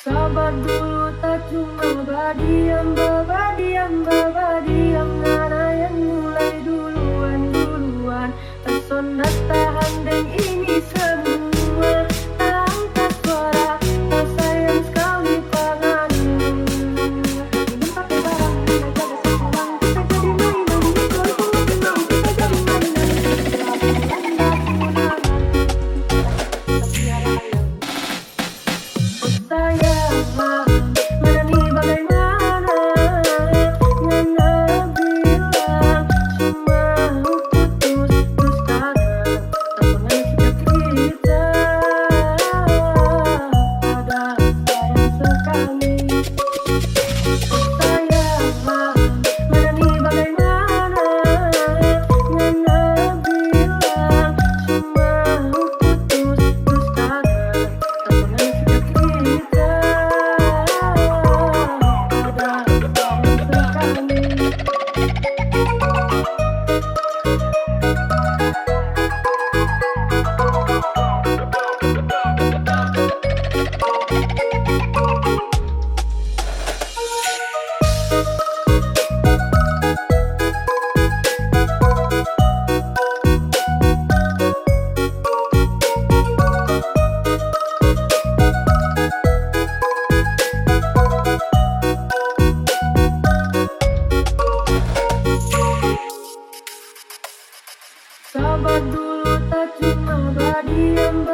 Sabar dulu tak cuma badiam babadiam babadiam Nana yang mulai duluan duluan Tak sonat tahan semua Sahabat dulu tak cuma bagi yang